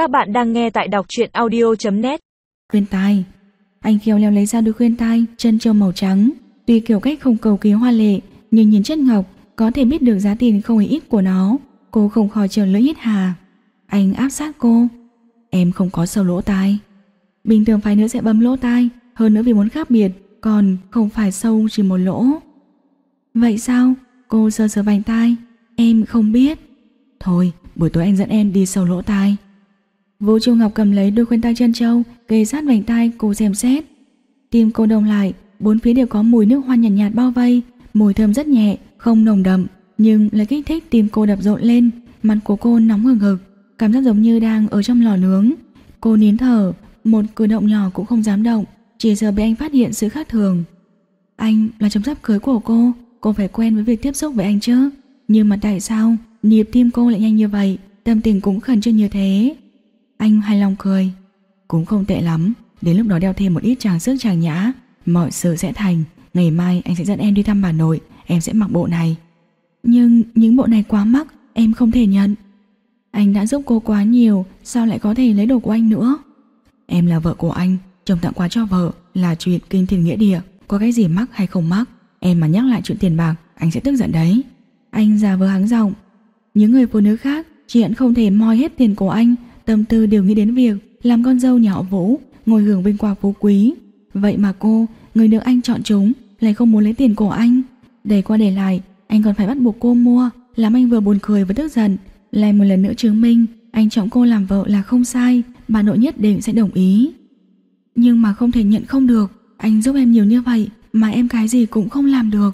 Các bạn đang nghe tại đọc truyện audio.net Khuyên tai. Anh khéo léo lấy ra đôi khuyên tai, chân châu màu trắng. Tuy kiểu cách không cầu kỳ hoa lệ, Nhưng nhìn chất ngọc, Có thể biết được giá tiền không hề ít của nó. Cô không khỏi trở lưỡi hít hà. Anh áp sát cô. Em không có sâu lỗ tai. Bình thường phái nữa sẽ bấm lỗ tai, Hơn nữa vì muốn khác biệt, Còn không phải sâu chỉ một lỗ. Vậy sao? Cô sơ sơ vành tai. Em không biết. Thôi, buổi tối anh dẫn em đi sâu lỗ tai. Vũ Trung Ngọc cầm lấy đôi khuyên tai chân châu Kề sát vành tai cô xem xét. Tim cô đông lại Bốn phía đều có mùi nước hoa nhàn nhạt, nhạt bao vây. Mùi thơm rất nhẹ, không nồng đậm Nhưng lại kích thích tim cô đập rộn lên. Mặt của cô nóng hừng hực Cảm giác giống như đang ở trong lò nướng. Cô nín thở Một cử động nhỏ cũng không dám động Chỉ sợ bị anh phát hiện sự khác thường. Anh là chồng sắp cưới của cô Cô phải quen với việc tiếp xúc với anh chứ. Nhưng mà tại sao Nhịp tim cô lại nhanh như vậy Tâm tình cũng khẩn trương như thế? Anh hài lòng cười. Cũng không tệ lắm, Đến lúc đó đeo thêm một ít trang sức trang nhã, Mọi sự sẽ thành. Ngày mai anh sẽ dẫn em đi thăm bà nội, Em sẽ mặc bộ này. Nhưng những bộ này quá mắc, Em không thể nhận. Anh đã giúp cô quá nhiều, Sao lại có thể lấy đồ của anh nữa? Em là vợ của anh Chồng tặng quà cho vợ Là chuyện kinh thiên nghĩa địa, Có cái gì mắc hay không mắc, Em mà nhắc lại chuyện tiền bạc, Anh sẽ tức giận đấy. Anh già vờ hắng giọng. Những người phụ nữ khác Chỉ hận không thể moi hết tiền của anh. Tâm tư đều nghĩ đến việc Làm con dâu nhà họ Vũ, Ngồi hưởng vinh quang phú quý. Vậy mà cô, Người được anh chọn chúng, Lại không muốn lấy tiền của anh. Để qua để lại, Anh còn phải bắt buộc cô mua. Làm anh vừa buồn cười vừa tức giận. Lại một lần nữa chứng minh, Anh chọn cô làm vợ là không sai, Bà nội nhất định sẽ đồng ý. Nhưng mà không thể nhận không được, Anh giúp em nhiều như vậy Mà em cái gì cũng không làm được.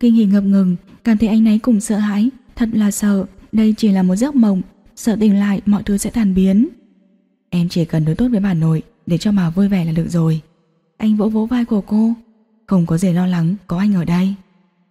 Kinh hỉ ngập ngừng, Cảm thấy anh ấy cùng sợ hãi, Thật là sợ. Đây chỉ là một giấc mộng Sợ tỉnh lại, mọi thứ sẽ tàn biến. Em chỉ cần đối tốt với bà nội, Để cho bà vui vẻ là được rồi. Anh vỗ vỗ vai của cô. Không có gì lo lắng, có anh ở đây.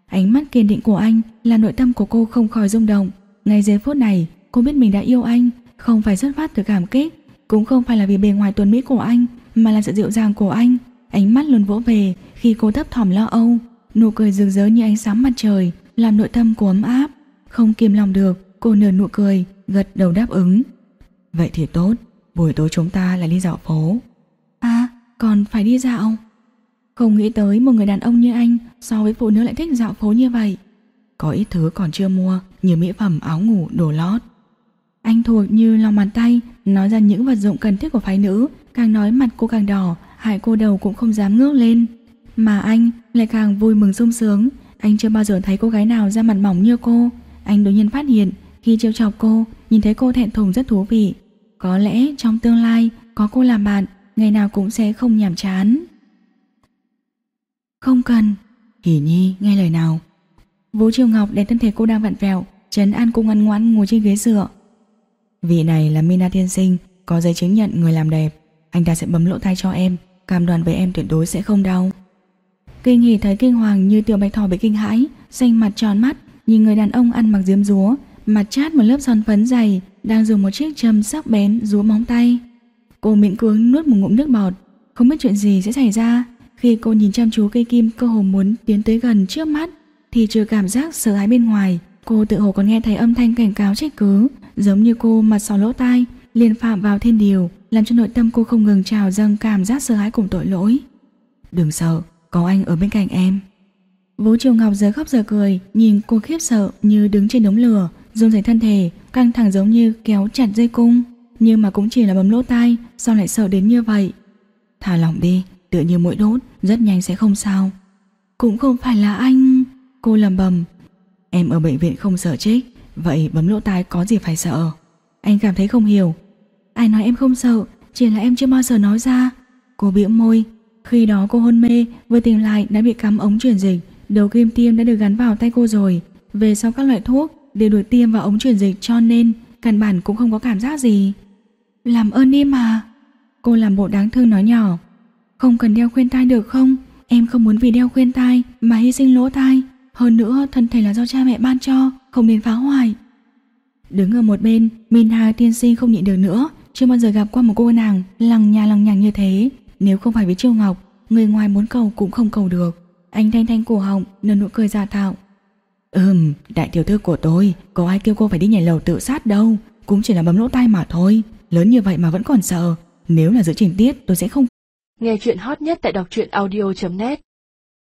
Ánh mắt kiên định của anh Là nội tâm của cô không khỏi rung động. Ngay giây phút này, cô biết mình đã yêu anh, Không phải xuất phát từ cảm kích, Cũng không phải là vì bề ngoài tuấn mỹ của anh, Mà là sự dịu dàng của anh. Ánh mắt luôn vỗ về khi cô thấp thỏm lo âu, Nụ cười rực rỡ như ánh sáng mặt trời, Làm nội tâm của ấm áp, Không kiềm lòng được. Cô nở nụ cười Gật đầu đáp ứng. Vậy thì tốt Buổi tối chúng ta lại đi dạo phố. À còn phải đi dạo. Không nghĩ tới một người đàn ông như anh So với phụ nữ lại thích dạo phố như vậy. Có ít thứ còn chưa mua Như mỹ phẩm, áo ngủ, đồ lót. Anh thuộc như lòng bàn tay Nói ra những vật dụng cần thiết của phái nữ. Càng nói mặt cô càng đỏ Hại cô đầu cũng không dám ngước lên. Mà anh lại càng vui mừng sung sướng. Anh chưa bao giờ thấy cô gái nào ra mặt mỏng như cô. Anh đột nhiên phát hiện Khi trêu chọc cô Nhìn thấy cô thẹn thùng rất thú vị. Có lẽ trong tương lai Có cô làm bạn Ngày nào cũng sẽ không nhàm chán. Không cần. Hỉ Nhi nghe lời nào? Vũ Triều Ngọc để thân thể cô đang vặn vẹo Trấn An cô ngoan ngoãn ngồi trên ghế dựa. Vị này là Mina Thiên Sinh Có giấy chứng nhận người làm đẹp. Anh ta sẽ bấm lỗ tai cho em Cam đoan với em tuyệt đối sẽ không đau. Kinh hỉ thấy kinh hoàng như tiểu bạch thỏ bị kinh hãi Xanh mặt tròn mắt Nhìn người đàn ông ăn mặc diếm rúa Mặt chát một lớp son phấn dày Đang dùng một chiếc châm sắc bén rúa móng tay. Cô miệng cưỡng nuốt một ngụm nước bọt. Không biết chuyện gì sẽ xảy ra. Khi cô nhìn chăm chú cây kim cơ hồ muốn tiến tới gần trước mắt Thì trừ cảm giác sợ hãi bên ngoài Cô tự hồ còn nghe thấy âm thanh cảnh cáo trách cứ Giống như cô mặt sò lỗ tai liền phạm vào thiên điều Làm cho nội tâm cô không ngừng trào dâng cảm giác sợ hãi cùng tội lỗi. Đừng sợ, có anh ở bên cạnh em. Vũ Triều Ngọc giờ khóc giờ cười Nhìn cô khiếp sợ như đứng trên đống lửa run rẩy thân thể Căng thẳng giống như kéo chặt dây cung. Nhưng mà cũng chỉ là bấm lỗ tai Sao lại sợ đến như vậy? Thả lỏng đi, tựa như mũi đốt Rất nhanh sẽ không sao. Cũng không phải là anh. Cô lầm bầm. Em ở bệnh viện không sợ chết Vậy bấm lỗ tai có gì phải sợ? Anh cảm thấy không hiểu. Ai nói em không sợ Chỉ là em chưa bao giờ nói ra. Cô bĩu môi. Khi đó cô hôn mê Vừa tỉnh lại đã bị cắm ống truyền dịch. Đầu kim tiêm đã được gắn vào tay cô rồi. Về sau các loại thuốc đều được tiêm vào ống truyền dịch cho nên căn bản cũng không có cảm giác gì. Làm ơn đi mà. Cô làm bộ đáng thương nói nhỏ. Không cần đeo khuyên tai được không? Em không muốn vì đeo khuyên tai mà hy sinh lỗ tai. Hơn nữa thân thể là do cha mẹ ban cho, không nên phá hoại. Đứng ở một bên, Minha tiên sinh không nhịn được nữa, chưa bao giờ gặp qua một cô nàng lằng nhà lằng nhằng như thế. Nếu không phải với Triều Ngọc, người ngoài muốn cầu cũng không cầu được. Anh thanh thanh cổ họng, nở nụ cười giả tạo. Ừm, đại tiểu thư của tôi, có ai kêu cô phải đi nhảy lầu tự sát đâu, cũng chỉ là bấm lỗ tai mà thôi, lớn như vậy mà vẫn còn sợ, nếu là giữ trình tiết tôi sẽ không. Nghe chuyện hot nhất tại đọc truyện audio.net